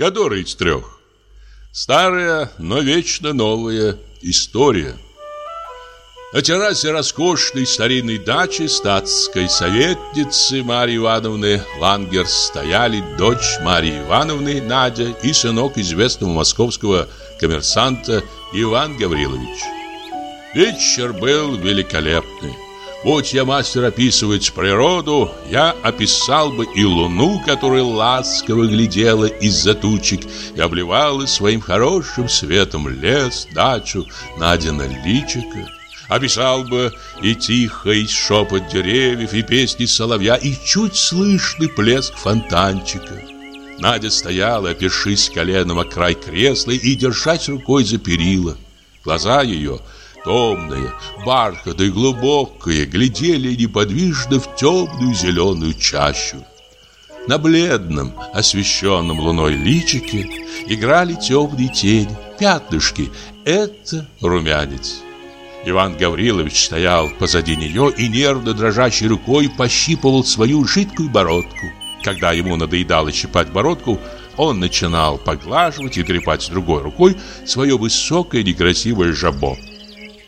Который из трех? Старая, но вечно новая история. На террасе роскошной старинной дачи статской советницы Марьи Ивановны Лангер стояли дочь Марьи Ивановны Надя и сынок известного московского коммерсанта Иван Гаврилович. Вечер был великолепный. Будь я мастер описывать природу, я описал бы и луну, которая ласково глядела из-за тучек и обливала своим хорошим светом лес, дачу, Надина личико. Описал бы и тихий шепот деревьев, и песни соловья, и чуть слышный плеск фонтанчика. Надя стояла, опершись коленом о край кресла и держась рукой за перила. Глаза ее, томные, бархатные, глубокие, глядели неподвижно в темную зеленую чащу. На бледном, освещенном луной личике играли темные тени, пятнышки. Это румянец. Иван Гаврилович стоял позади нее и нервно дрожащей рукой пощипывал свою жидкую бородку. Когда ему надоедало щипать бородку, он начинал поглаживать и трепать другой рукой свое высокое некрасивое жабо.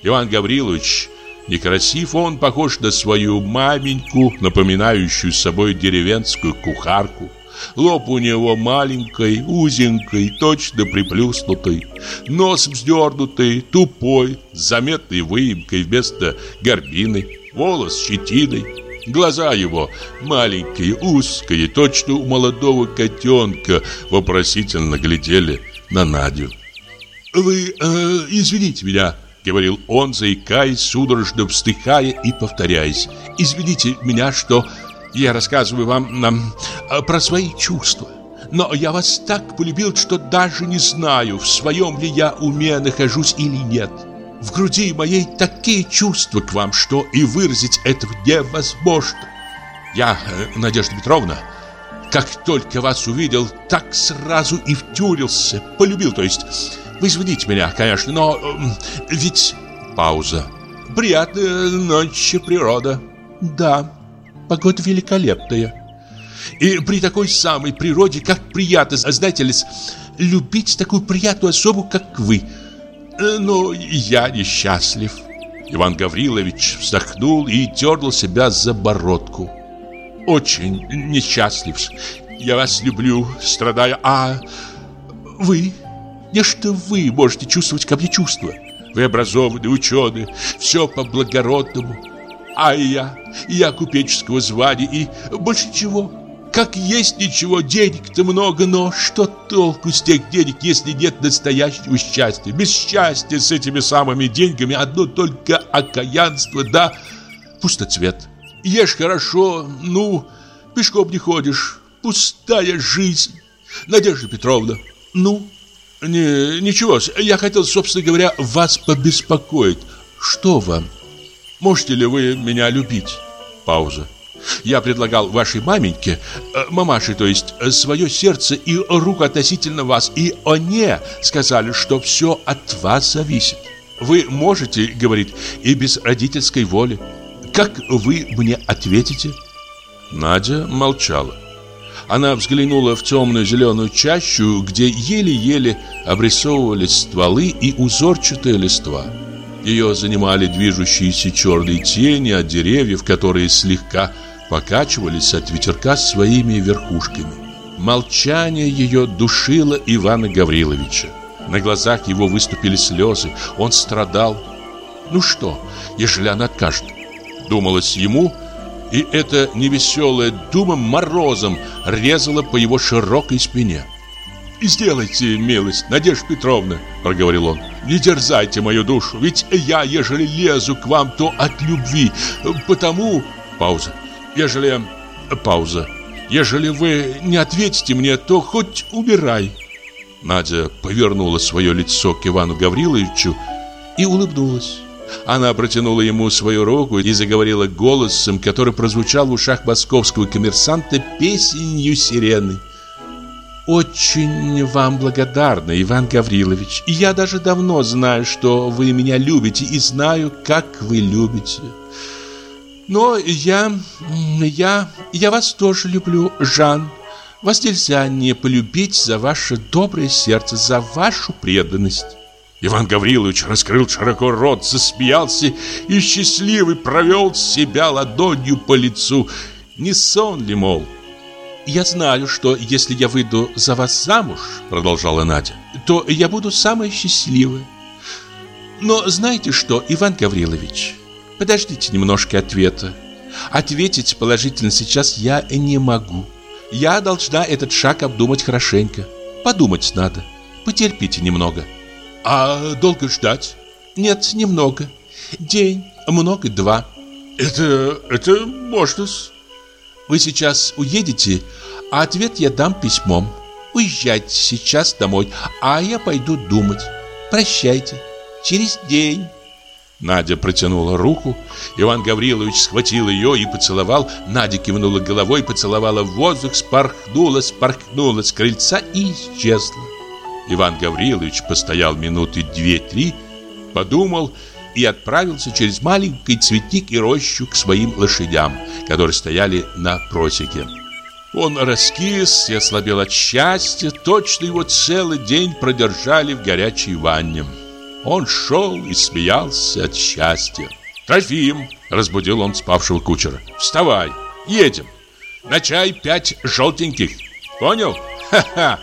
Иван Гаврилович некрасив, он похож на свою маменьку, напоминающую собой деревенскую кухарку. Лоб у него маленький, узенький, точно приплюснутый. Нос вздернутый, тупой, с заметной выемкой вместо горбины. Волос щетиной. Глаза его маленькие, узкие, точно у молодого котенка вопросительно глядели на Надю. «Вы э, извините меня», — говорил он, заикаясь, судорожно вздыхая и повторяясь. «Извините меня, что я рассказываю вам нам про свои чувства. Но я вас так полюбил, что даже не знаю, в своем ли я уме нахожусь или нет. В груди моей такие чувства к вам, что и выразить этого невозможно. Я, э, Надежда Петровна, как только вас увидел, так сразу и втюрился, полюбил, то есть. Вы извините меня, конечно, но э, ведь... Пауза. Приятная ночь природа. Да, погода великолепная. И при такой самой природе, как приятно, знаете ли, любить такую приятную особу, как вы. Э, но я несчастлив. Иван Гаврилович вздохнул и дернул себя за бородку. Очень несчастлив. Я вас люблю, страдаю. А вы? Не что вы можете чувствовать ко мне чувства. Вы образованный, ученый, все по-благородному. А я, я купеческого звания и больше чего. Как есть ничего, денег-то много, но что толку с тех денег, если нет настоящего счастья? Без счастья с этими самыми деньгами одно только окаянство, да пустоцвет. Ешь хорошо, ну, пешком не ходишь, пустая жизнь. Надежда Петровна, ну, не, ничего, я хотел, собственно говоря, вас побеспокоить. Что вам? Можете ли вы меня любить? Пауза. Я предлагал вашей маменьке, э, мамаше, то есть, э, свое сердце и руку относительно вас, и они сказали, что все от вас зависит. Вы можете, говорит, и без родительской воли. Как вы мне ответите? Надя молчала. Она взглянула в темную зеленую чащу, где еле-еле обрисовывались стволы и узорчатые листва. Ее занимали движущиеся черные тени от деревьев, которые слегка покачивались от ветерка своими верхушками. Молчание ее душило Ивана Гавриловича. На глазах его выступили слезы, он страдал. Ну что, ежели она откажет? Думалось ему, и эта невеселая дума морозом резала по его широкой спине. «Сделайте милость, Надежда Петровна», — проговорил он. «Не дерзайте мою душу, ведь я, ежели лезу к вам, то от любви, потому...» Пауза. «Ежели...» Пауза. «Ежели вы не ответите мне, то хоть умирай». Надя повернула свое лицо к Ивану Гавриловичу и улыбнулась. Она протянула ему свою руку и заговорила голосом, который прозвучал в ушах московского коммерсанта песенью сирены. «Очень вам благодарна, Иван Гаврилович. Я даже давно знаю, что вы меня любите, и знаю, как вы любите. Но я... я... я вас тоже люблю, Жан. Вас нельзя не полюбить за ваше доброе сердце, за вашу преданность. Иван Гаврилович раскрыл широко рот, засмеялся и счастливый провел себя ладонью по лицу. Не сон ли, мол? «Я знаю, что если я выйду за вас замуж, — продолжала Надя, — то я буду самая счастливая. Но знаете что, Иван Гаврилович, подождите немножко ответа. Ответить положительно сейчас я не могу. Я должна этот шаг обдумать хорошенько. Подумать надо. Потерпите немного». А долго ждать? Нет, немного. День, много два. Это, это можно -с. Вы сейчас уедете, а ответ я дам письмом. Уезжайте сейчас домой, а я пойду думать. Прощайте. Через день. Надя протянула руку. Иван Гаврилович схватил ее и поцеловал. Надя кивнула головой, поцеловала в воздух, спорхнула, спорхнула с крыльца и исчезла. Иван Гаврилович постоял минуты две-три, подумал и отправился через маленький цветник и рощу к своим лошадям, которые стояли на просеке. Он раскис и ослабел от счастья, точно его целый день продержали в горячей ванне. Он шел и смеялся от счастья. «Трофим!» – разбудил он спавшего кучера. «Вставай, едем! На чай пять желтеньких! Понял? Ха-ха!»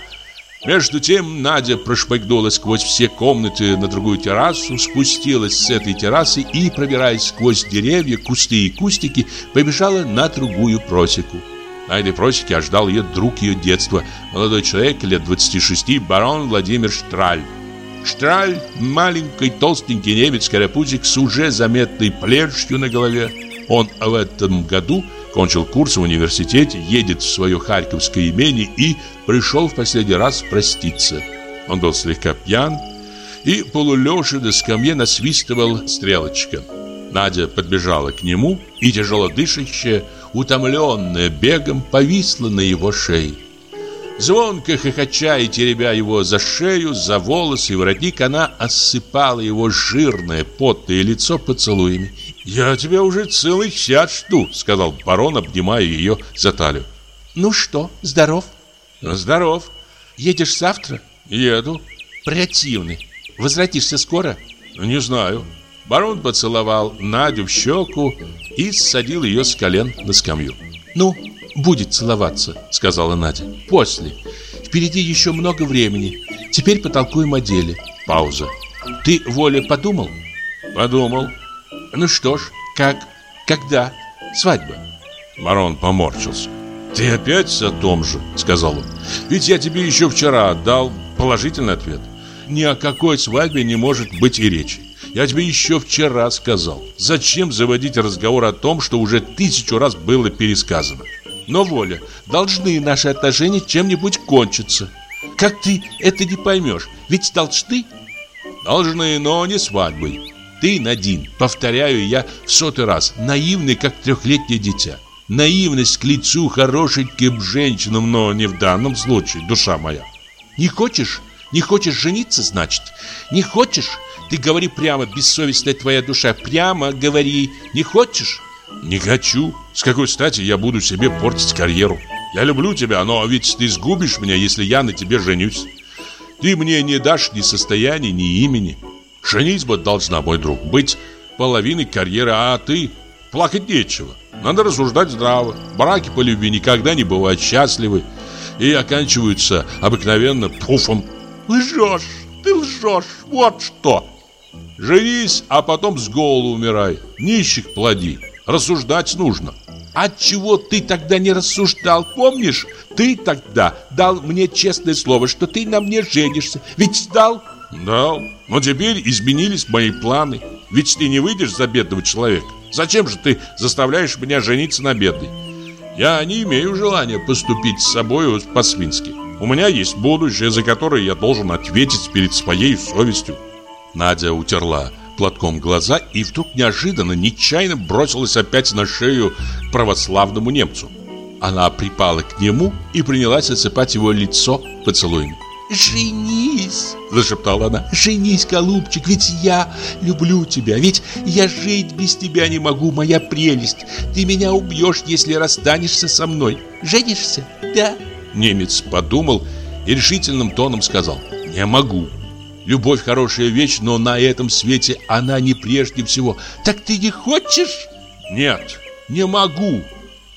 Между тем Надя прошмыгнула сквозь все комнаты на другую террасу, спустилась с этой террасы и, пробираясь сквозь деревья, кусты и кустики, побежала на другую просеку. На этой просеке ожидал ее друг ее детства, молодой человек лет 26, барон Владимир Штраль. Штраль – маленький толстенький немец-карапузик с уже заметной плешью на голове. Он в этом году – Кончил курс в университете, едет в свое харьковское имение и пришел в последний раз проститься. Он был слегка пьян и полулежа на скамье насвистывал стрелочка. Надя подбежала к нему и, тяжело дышащая, утомленная бегом, повисла на его шее. Звонко хохоча и теребя его за шею, за волосы и воротник, она осыпала его жирное, потное лицо поцелуями. «Я тебя уже целый час жду», — сказал барон, обнимая ее за талию. «Ну что, здоров?» «Здоров». «Едешь завтра?» «Еду». «Противный. Возвратишься скоро?» «Не знаю». Барон поцеловал Надю в щеку и садил ее с колен на скамью. «Ну, будет целоваться», — сказала Надя. «После. Впереди еще много времени. Теперь потолкуем о деле». Пауза. «Ты, Воля, подумал?» «Подумал». «Ну что ж, как? Когда? Свадьба?» Барон поморщился. «Ты опять о том же», — сказал он. «Ведь я тебе еще вчера дал положительный ответ. Ни о какой свадьбе не может быть и речи. Я тебе еще вчера сказал. Зачем заводить разговор о том, что уже тысячу раз было пересказано? Но, Воля, должны наши отношения чем-нибудь кончиться. Как ты это не поймешь? Ведь должны? Должны, но не свадьбой. Ты, Надин, повторяю я в сотый раз, наивный, как трехлетнее дитя. Наивность к лицу хорошеньким женщинам, но не в данном случае, душа моя. Не хочешь? Не хочешь жениться, значит? Не хочешь? Ты говори прямо, бессовестная твоя душа, прямо говори. Не хочешь? Не хочу. С какой стати я буду себе портить карьеру? Я люблю тебя, но ведь ты сгубишь меня, если я на тебе женюсь. Ты мне не дашь ни состояния, ни имени. Женитьба должна, мой друг, быть половиной карьеры, а ты... Плакать нечего. Надо рассуждать здраво. Браки по любви никогда не бывают счастливы и оканчиваются обыкновенно пуфом. Лжешь, ты лжешь, вот что. Женись, а потом с голоду умирай. Нищих плоди. Рассуждать нужно. От чего ты тогда не рассуждал, помнишь? Ты тогда дал мне честное слово, что ты на мне женишься. Ведь дал? Дал. Но теперь изменились мои планы. Ведь ты не выйдешь за бедного человека. Зачем же ты заставляешь меня жениться на бедной? Я не имею желания поступить с собой по-свински. У меня есть будущее, за которое я должен ответить перед своей совестью. Надя утерла платком глаза и вдруг неожиданно, нечаянно бросилась опять на шею православному немцу. Она припала к нему и принялась осыпать его лицо поцелуями. «Женись!» – зашептала она. «Женись, голубчик, ведь я люблю тебя, ведь я жить без тебя не могу, моя прелесть. Ты меня убьешь, если расстанешься со мной. Женишься? Да? Немец подумал и решительным тоном сказал «Не могу». Любовь хорошая вещь, но на этом свете она не прежде всего. Так ты не хочешь? Нет, не могу.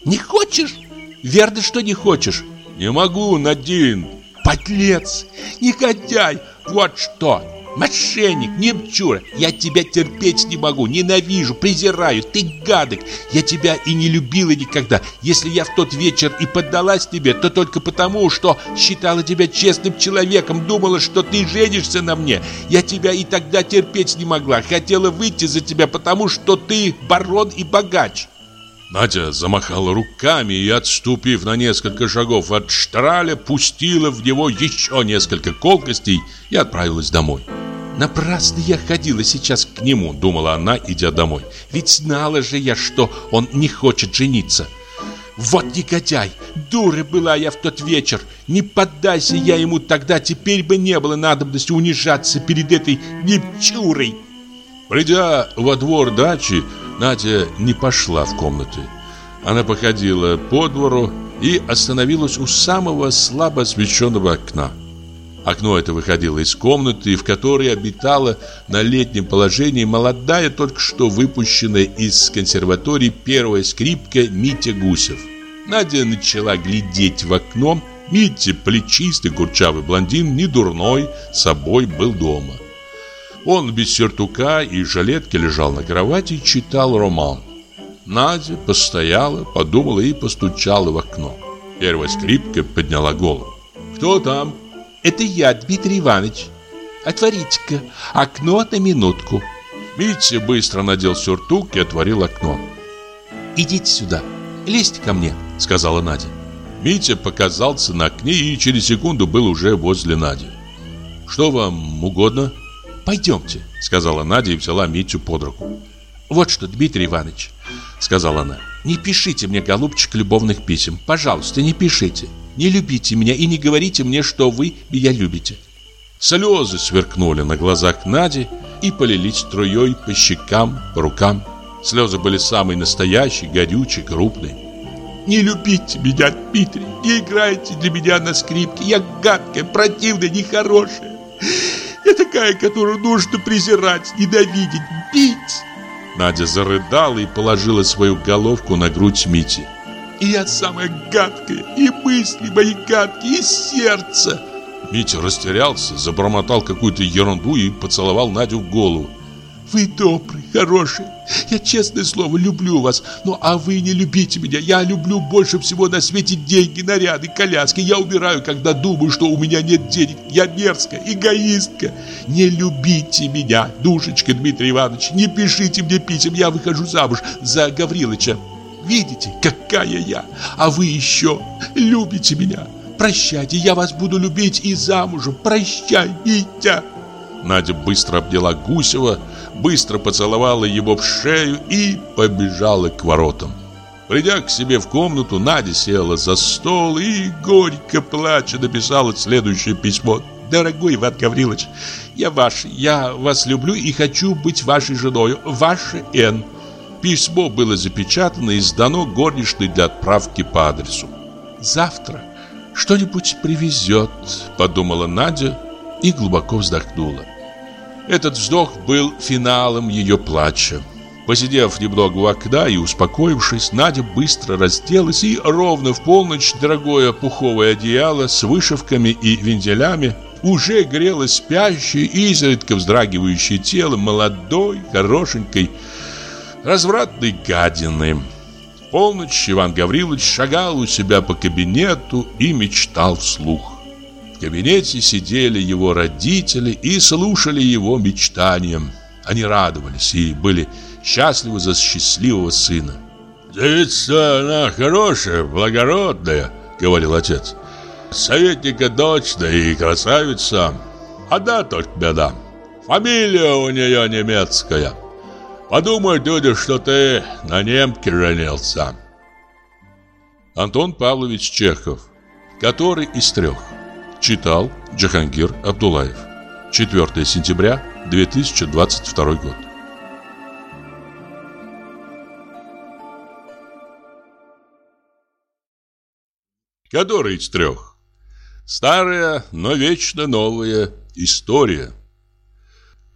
Не хочешь? Верно, что не хочешь? Не могу, Надин. Подлец, негодяй, вот что. Мошенник, немчура, я тебя терпеть не могу, ненавижу, презираю, ты гадок. Я тебя и не любила никогда. Если я в тот вечер и поддалась тебе, то только потому, что считала тебя честным человеком, думала, что ты женишься на мне. Я тебя и тогда терпеть не могла, хотела выйти за тебя, потому что ты барон и богач. Надя замахала руками и, отступив на несколько шагов от штраля, пустила в него еще несколько колкостей и отправилась домой. «Напрасно я ходила сейчас к нему», — думала она, идя домой. «Ведь знала же я, что он не хочет жениться». «Вот негодяй! Дура была я в тот вечер! Не поддайся я ему тогда, теперь бы не было надобности унижаться перед этой немчурой!» Придя во двор дачи, Надя не пошла в комнаты. Она походила по двору и остановилась у самого слабо освещенного окна. Окно это выходило из комнаты, в которой обитала на летнем положении молодая, только что выпущенная из консерватории первая скрипка Митя Гусев. Надя начала глядеть в окно. Митя, плечистый, курчавый блондин, не дурной, собой был дома. Он без сюртука и жилетки лежал на кровати и читал роман. Надя постояла, подумала и постучала в окно. Первая скрипка подняла голову. «Кто там?» «Это я, Дмитрий Иванович. Отворите-ка окно на минутку». Митя быстро надел сюртук и отворил окно. «Идите сюда, лезьте ко мне», — сказала Надя. Митя показался на окне и через секунду был уже возле Нади. «Что вам угодно?» «Пойдемте», — сказала Надя и взяла Митю под руку. «Вот что, Дмитрий Иванович», — сказала она, — «не пишите мне, голубчик, любовных писем. Пожалуйста, не пишите. Не любите меня и не говорите мне, что вы меня любите». Слезы сверкнули на глазах Нади и полились струей по щекам, по рукам. Слезы были самые настоящие, горючие, крупные. «Не любите меня, Дмитрий, не играйте для меня на скрипке. Я гадкая, противная, нехорошая. Такая, которую нужно презирать, ненавидеть, бить. Надя зарыдала и положила свою головку на грудь Мити. И я самая гадкая, и мысли мои гадкие, и сердце. Митя растерялся, забормотал какую-то ерунду и поцеловал Надю в голову. Вы добрый, хороший. Я, честное слово, люблю вас. Ну, а вы не любите меня. Я люблю больше всего на свете деньги, наряды, коляски. Я умираю, когда думаю, что у меня нет денег. Я мерзкая, эгоистка. Не любите меня, душечка Дмитрий Иванович. Не пишите мне писем. Я выхожу замуж за Гаврилыча. Видите, какая я? А вы еще любите меня. Прощайте, я вас буду любить и замужем. Прощай, Митя. Надя быстро обняла Гусева, быстро поцеловала его в шею и побежала к воротам. Придя к себе в комнату, Надя села за стол и, горько плача, написала следующее письмо. «Дорогой Иван Гаврилович, я ваш, я вас люблю и хочу быть вашей женой, ваша Н». Письмо было запечатано и сдано горничной для отправки по адресу. «Завтра что-нибудь привезет», — подумала Надя и глубоко вздохнула. Этот вздох был финалом ее плача. Посидев немного у окна и успокоившись, Надя быстро разделась и ровно в полночь дорогое пуховое одеяло с вышивками и вензелями уже грело спящее и изредка вздрагивающее тело молодой, хорошенькой, развратной гадины. В полночь Иван Гаврилович шагал у себя по кабинету и мечтал вслух кабинете сидели его родители и слушали его мечтания. Они радовались и были счастливы за счастливого сына. «Девица она хорошая, благородная», — говорил отец. «Советника дочная и красавица. Одна только беда. Фамилия у нее немецкая. Подумай, люди, что ты на немке женился». Антон Павлович Чехов, который из трех. Читал Джахангир Абдулаев. 4 сентября 2022 год. Который из трех? Старая, но вечно новая история.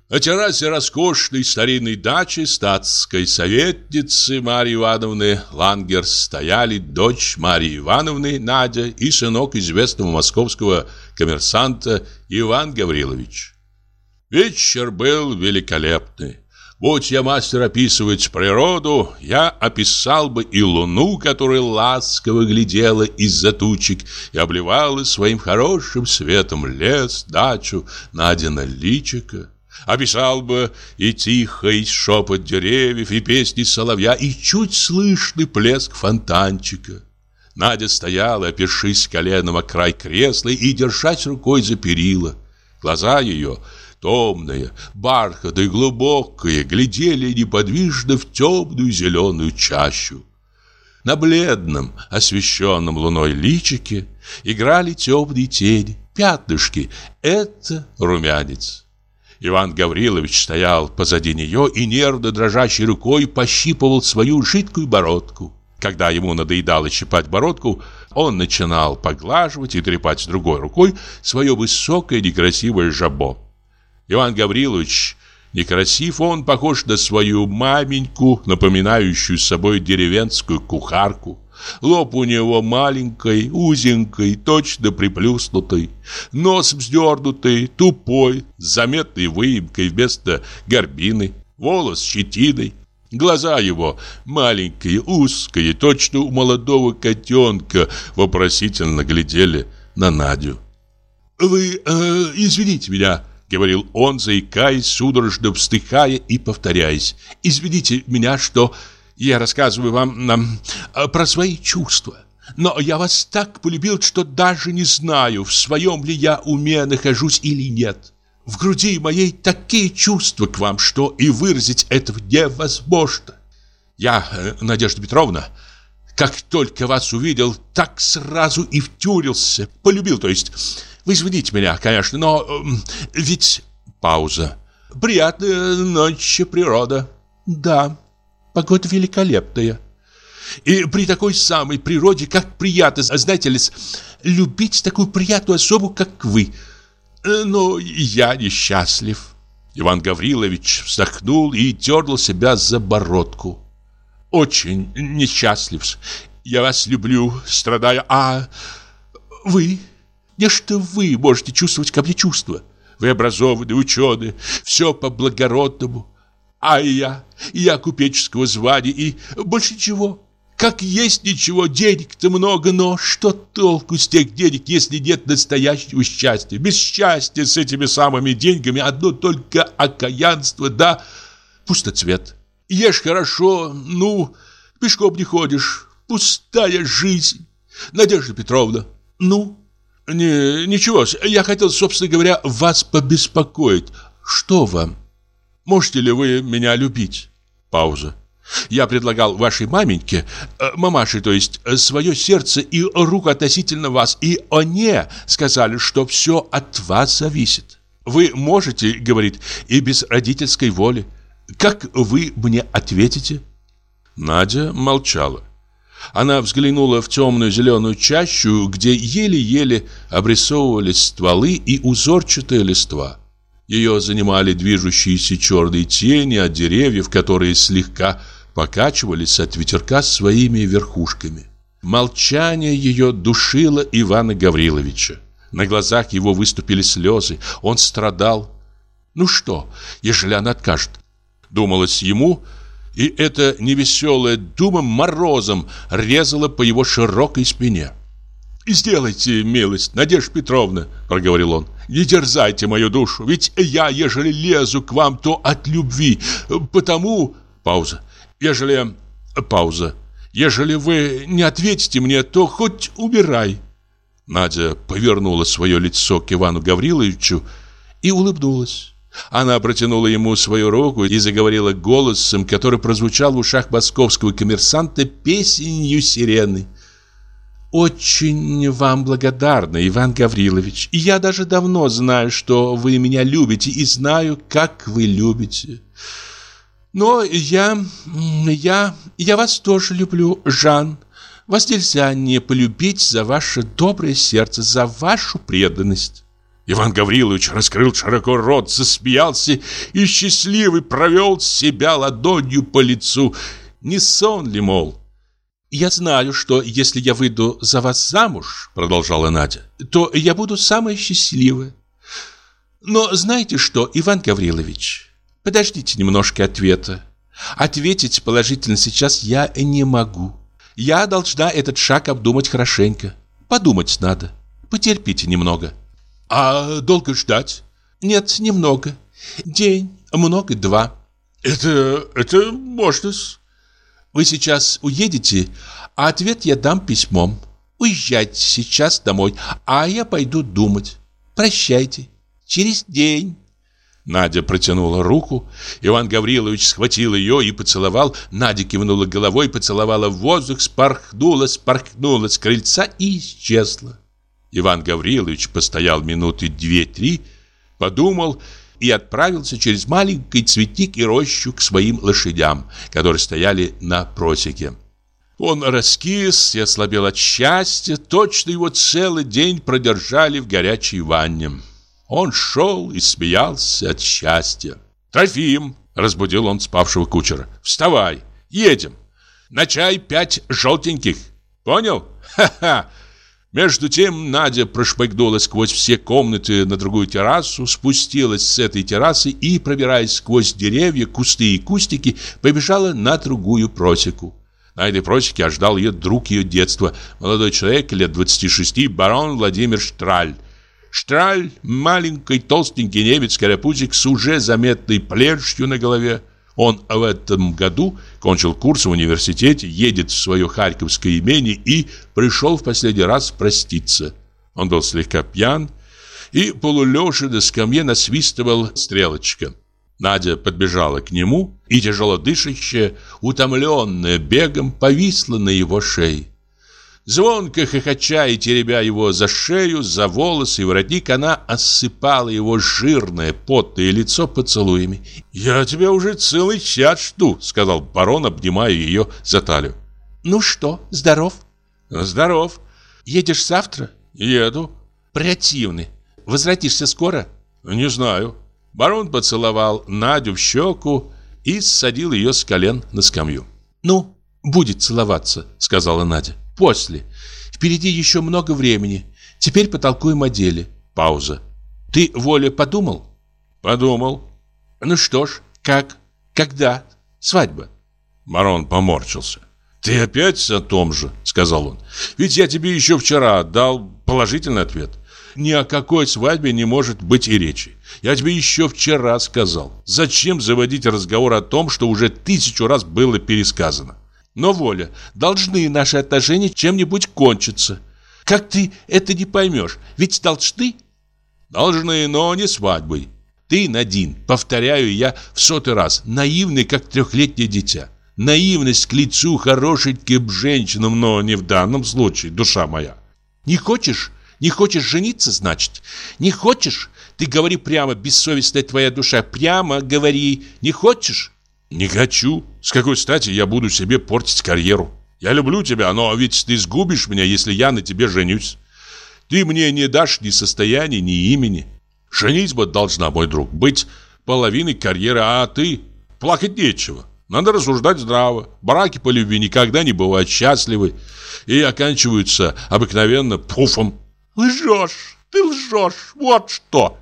На террасе роскошной старинной дачи статской советницы Марьи Ивановны Лангер стояли дочь Марьи Ивановны Надя и сынок известного московского коммерсанта Иван Гаврилович. Вечер был великолепный. Будь я мастер описывать природу, я описал бы и луну, которая ласково глядела из-за тучек и обливала своим хорошим светом лес, дачу, Надина личика. Описал бы и тихий шепот деревьев, и песни соловья, и чуть слышный плеск фонтанчика. Надя стояла, опершись коленом о край кресла и держась рукой за перила. Глаза ее, томные, бархатные, глубокие, глядели неподвижно в темную зеленую чащу. На бледном, освещенном луной личике играли темные тени, пятнышки. Это румянец. Иван Гаврилович стоял позади нее и нервно дрожащей рукой пощипывал свою жидкую бородку. Когда ему надоедало щипать бородку, он начинал поглаживать и трепать другой рукой свое высокое некрасивое жабо. Иван Гаврилович некрасив, он похож на свою маменьку, напоминающую собой деревенскую кухарку. Лоб у него маленький, узенький, точно приплюснутый. Нос вздернутый, тупой, с заметной выемкой вместо горбины. Волос щетиной. Глаза его маленькие, узкие, точно у молодого котенка вопросительно глядели на Надю. «Вы э, извините меня», — говорил он, заикаясь, судорожно вздыхая и повторяясь. «Извините меня, что я рассказываю вам нам э, про свои чувства. Но я вас так полюбил, что даже не знаю, в своем ли я уме нахожусь или нет. В груди моей такие чувства к вам, что и выразить этого невозможно. Я, э, Надежда Петровна, как только вас увидел, так сразу и втюрился. Полюбил, то есть. Вы извините меня, конечно, но э, ведь... Пауза. Приятная ночь природа. Да, Погода великолепная. И при такой самой природе, как приятно, знаете ли, любить такую приятную особу, как вы. Э, но я несчастлив. Иван Гаврилович вздохнул и дернул себя за бородку. Очень несчастлив. Я вас люблю, страдаю. А вы? Не что вы можете чувствовать ко мне чувства. Вы образованный, ученый, все по-благородному. А я, я купеческого звания и больше ничего. Как есть ничего, денег-то много, но что толку с тех денег, если нет настоящего счастья? Без счастья с этими самыми деньгами одно только окаянство, да пустоцвет. Ешь хорошо, ну, пешком не ходишь, пустая жизнь. Надежда Петровна, ну? Не, ничего, я хотел, собственно говоря, вас побеспокоить. Что вам? Можете ли вы меня любить? Пауза. Я предлагал вашей маменьке, э, мамаше, то есть, э, свое сердце и руку относительно вас, и они сказали, что все от вас зависит. Вы можете, говорит, и без родительской воли. Как вы мне ответите? Надя молчала. Она взглянула в темную зеленую чащу, где еле-еле обрисовывались стволы и узорчатые листва. Ее занимали движущиеся черные тени от деревьев, которые слегка покачивались от ветерка своими верхушками. Молчание ее душило Ивана Гавриловича. На глазах его выступили слезы. Он страдал. «Ну что, ежели она откажет?» Думалось ему, и эта невеселая дума морозом резала по его широкой спине. «Сделайте милость, Надежда Петровна», — проговорил он. «Не дерзайте мою душу, ведь я, ежели лезу к вам, то от любви. Потому...» Пауза. «Ежели...» Пауза. «Ежели вы не ответите мне, то хоть убирай». Надя повернула свое лицо к Ивану Гавриловичу и улыбнулась. Она протянула ему свою руку и заговорила голосом, который прозвучал в ушах московского коммерсанта песенью сирены. «Очень вам благодарна, Иван Гаврилович. И я даже давно знаю, что вы меня любите, и знаю, как вы любите. Но я... я... я вас тоже люблю, Жан. Вас нельзя не полюбить за ваше доброе сердце, за вашу преданность. Иван Гаврилович раскрыл широко рот, засмеялся и счастливый провел себя ладонью по лицу. Не сон ли, мол? «Я знаю, что если я выйду за вас замуж, — продолжала Надя, — то я буду самая счастливая. Но знаете что, Иван Гаврилович, подождите немножко ответа. Ответить положительно сейчас я не могу. Я должна этот шаг обдумать хорошенько. Подумать надо. Потерпите немного». А долго ждать? Нет, немного. День, много два. Это, это можно -с. Вы сейчас уедете, а ответ я дам письмом. Уезжайте сейчас домой, а я пойду думать. Прощайте. Через день. Надя протянула руку. Иван Гаврилович схватил ее и поцеловал. Надя кивнула головой, поцеловала в воздух, спорхнула, спорхнула с крыльца и исчезла. Иван Гаврилович постоял минуты две-три, подумал и отправился через маленький цветник и рощу к своим лошадям, которые стояли на просеке. Он раскис и ослабел от счастья, точно его целый день продержали в горячей ванне. Он шел и смеялся от счастья. «Трофим!» — разбудил он спавшего кучера. «Вставай! Едем! На чай пять желтеньких! Понял? Ха-ха! Между тем Надя прошмыгнула сквозь все комнаты на другую террасу, спустилась с этой террасы и, пробираясь сквозь деревья, кусты и кустики, побежала на другую просеку. На этой просеке ожидал ее друг ее детства, молодой человек лет 26, барон Владимир Штраль. Штраль, маленький толстенький немец-карапузик с уже заметной плешью на голове, он в этом году кончил курс в университете, едет в свое харьковское имение и пришел в последний раз проститься. Он был слегка пьян и полулежа на скамье насвистывал стрелочка. Надя подбежала к нему и, тяжело дышащая, утомленная бегом, повисла на его шее. Звонко хохоча и теребя его за шею, за волосы и воротник, она осыпала его жирное, потное лицо поцелуями. «Я тебя уже целый час жду», — сказал барон, обнимая ее за талию. «Ну что, здоров?» «Здоров». «Едешь завтра?» «Еду». «Противный. Возвратишься скоро?» «Не знаю». Барон поцеловал Надю в щеку и садил ее с колен на скамью. «Ну, будет целоваться», — сказала Надя после. Впереди еще много времени. Теперь потолкуем о деле. Пауза. Ты, Воля, подумал? Подумал. Ну что ж, как? Когда? Свадьба. Марон поморщился. «Ты опять о том же», — сказал он. «Ведь я тебе еще вчера дал положительный ответ. Ни о какой свадьбе не может быть и речи. Я тебе еще вчера сказал. Зачем заводить разговор о том, что уже тысячу раз было пересказано? Но, Воля, должны наши отношения чем-нибудь кончиться. Как ты это не поймешь? Ведь должны? Должны, но не свадьбой. Ты, Надин, повторяю я в сотый раз, наивный, как трехлетнее дитя. Наивность к лицу хорошеньким женщинам, но не в данном случае, душа моя. Не хочешь? Не хочешь жениться, значит? Не хочешь? Ты говори прямо, бессовестная твоя душа, прямо говори. Не хочешь? Не хочу. С какой стати я буду себе портить карьеру? Я люблю тебя, но ведь ты сгубишь меня, если я на тебе женюсь. Ты мне не дашь ни состояния, ни имени. Женитьба должна, мой друг, быть половиной карьеры, а ты... Плакать нечего. Надо рассуждать здраво. Браки по любви никогда не бывают счастливы и оканчиваются обыкновенно пуфом. Лжешь, ты лжешь, вот что.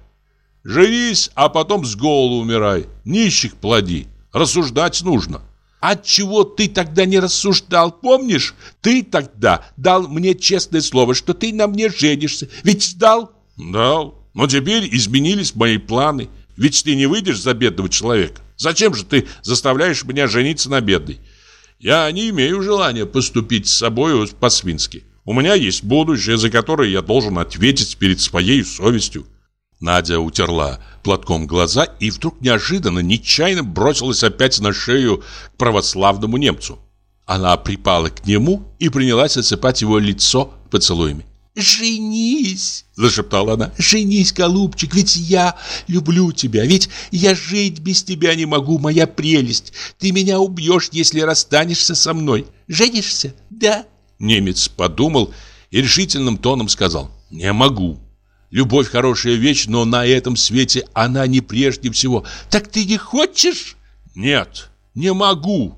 Женись, а потом с голоду умирай. Нищих плоди. Рассуждать нужно. От чего ты тогда не рассуждал, помнишь? Ты тогда дал мне честное слово, что ты на мне женишься. Ведь дал? Дал. Но теперь изменились мои планы. Ведь ты не выйдешь за бедного человека. Зачем же ты заставляешь меня жениться на бедной? Я не имею желания поступить с собою по-свински. У меня есть будущее, за которое я должен ответить перед своей совестью. Надя утерла платком глаза и вдруг неожиданно, нечаянно бросилась опять на шею к православному немцу. Она припала к нему и принялась осыпать его лицо поцелуями. «Женись!» – зашептала она. «Женись, голубчик, ведь я люблю тебя, ведь я жить без тебя не могу, моя прелесть. Ты меня убьешь, если расстанешься со мной. Женишься? Да? Немец подумал и решительным тоном сказал «Не могу». Любовь хорошая вещь, но на этом свете она не прежде всего. Так ты не хочешь? Нет, не могу.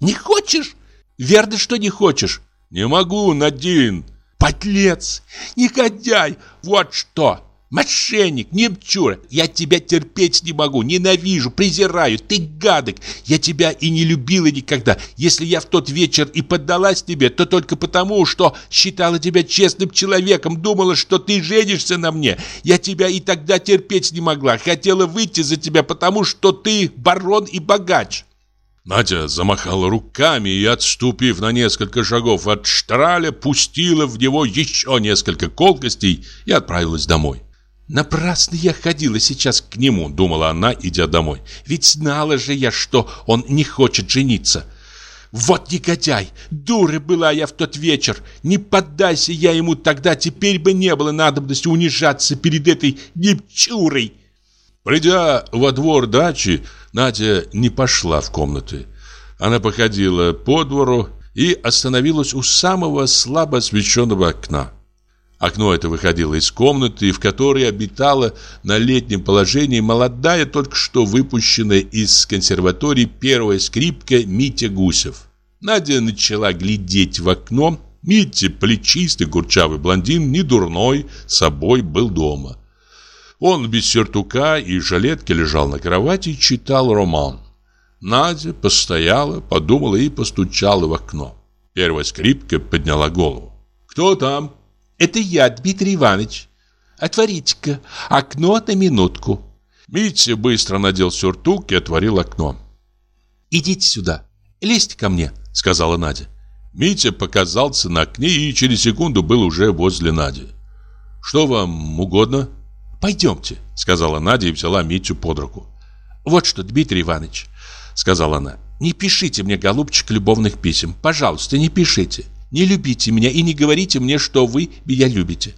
Не хочешь? Верно, что не хочешь? Не могу, Надин. Подлец, негодяй, вот что. Мошенник, немчура, я тебя терпеть не могу, ненавижу, презираю, ты гадок. Я тебя и не любила никогда. Если я в тот вечер и поддалась тебе, то только потому, что считала тебя честным человеком, думала, что ты женишься на мне. Я тебя и тогда терпеть не могла, хотела выйти за тебя, потому что ты барон и богач. Надя замахала руками и, отступив на несколько шагов от штраля, пустила в него еще несколько колкостей и отправилась домой. Напрасно я ходила сейчас к нему, думала она, идя домой. Ведь знала же я, что он не хочет жениться. Вот негодяй! Дура была я в тот вечер. Не поддайся я ему тогда, теперь бы не было надобности унижаться перед этой девчурой. Придя во двор дачи, Надя не пошла в комнаты. Она походила по двору и остановилась у самого слабо освещенного окна. Окно это выходило из комнаты, в которой обитала на летнем положении молодая, только что выпущенная из консерватории первая скрипка Митя Гусев. Надя начала глядеть в окно. Митя, плечистый, курчавый блондин, не дурной, собой был дома. Он без сюртука и жилетки лежал на кровати и читал роман. Надя постояла, подумала и постучала в окно. Первая скрипка подняла голову. «Кто там?» Это я, Дмитрий Иванович. Отворите-ка окно на минутку. Митя быстро надел сюртук и отворил окно. Идите сюда. Лезьте ко мне, сказала Надя. Митя показался на окне и через секунду был уже возле Нади. Что вам угодно? Пойдемте, сказала Надя и взяла Митю под руку. Вот что, Дмитрий Иванович, сказала она. Не пишите мне, голубчик, любовных писем. Пожалуйста, не пишите. Не любите меня и не говорите мне, что вы меня любите.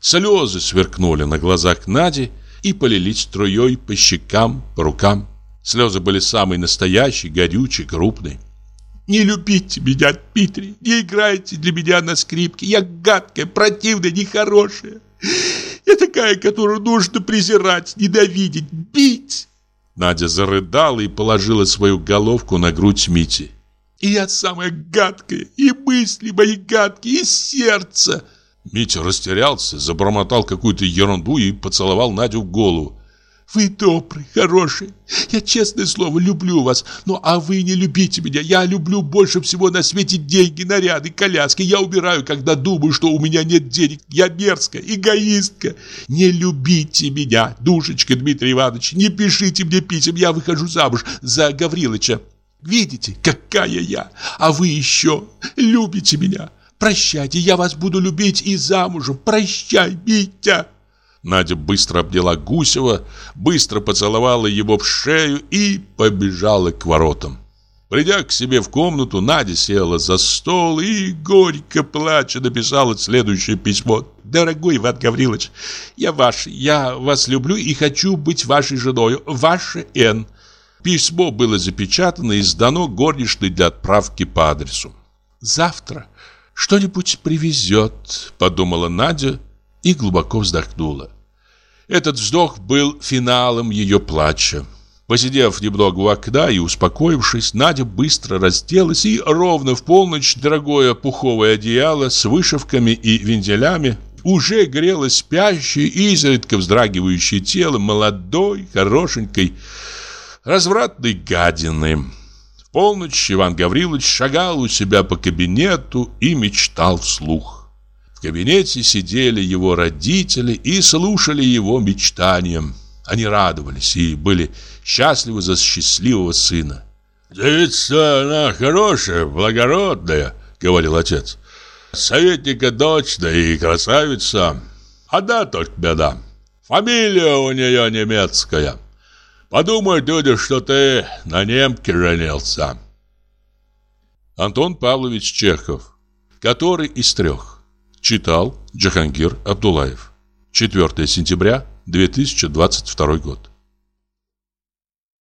Слезы сверкнули на глазах Нади и полились струей по щекам, по рукам. Слезы были самые настоящие, горючие, крупные. «Не любите меня, Дмитрий, не играйте для меня на скрипке. Я гадкая, противная, нехорошая. Я такая, которую нужно презирать, ненавидеть, бить». Надя зарыдала и положила свою головку на грудь Мити. И я самая гадкая, и мысли мои гадкие, и сердце. Митя растерялся, забормотал какую-то ерунду и поцеловал Надю в голову. Вы добрый, хороший. Я, честное слово, люблю вас. Ну, а вы не любите меня. Я люблю больше всего на свете деньги, наряды, коляски. Я убираю, когда думаю, что у меня нет денег. Я мерзкая, эгоистка. Не любите меня, душечка Дмитрий Иванович. Не пишите мне писем, я выхожу замуж за Гаврилыча. Видите, какая я, а вы еще любите меня. Прощайте, я вас буду любить и замужем. Прощай, Митя. Надя быстро обняла Гусева, быстро поцеловала его в шею и побежала к воротам. Придя к себе в комнату, Надя села за стол и, горько плача, написала следующее письмо. «Дорогой Иван Гаврилович, я ваш, я вас люблю и хочу быть вашей женой. Ваша Н. Письмо было запечатано и сдано горничной для отправки по адресу. «Завтра что-нибудь привезет», — подумала Надя и глубоко вздохнула. Этот вздох был финалом ее плача. Посидев немного у окна и успокоившись, Надя быстро разделась и ровно в полночь дорогое пуховое одеяло с вышивками и вензелями уже грело спящее и изредка вздрагивающее тело молодой, хорошенькой, развратной гадины. В полночь Иван Гаврилович шагал у себя по кабинету и мечтал вслух. В кабинете сидели его родители и слушали его мечтания. Они радовались и были счастливы за счастливого сына. «Девица она хорошая, благородная», — говорил отец. «Советника дочь, да и красавица. Одна только беда. Фамилия у нее немецкая. Подумай, люди, что ты на немке женился. Антон Павлович Чехов. Который из трех. Читал Джахангир Абдулаев. 4 сентября 2022 год.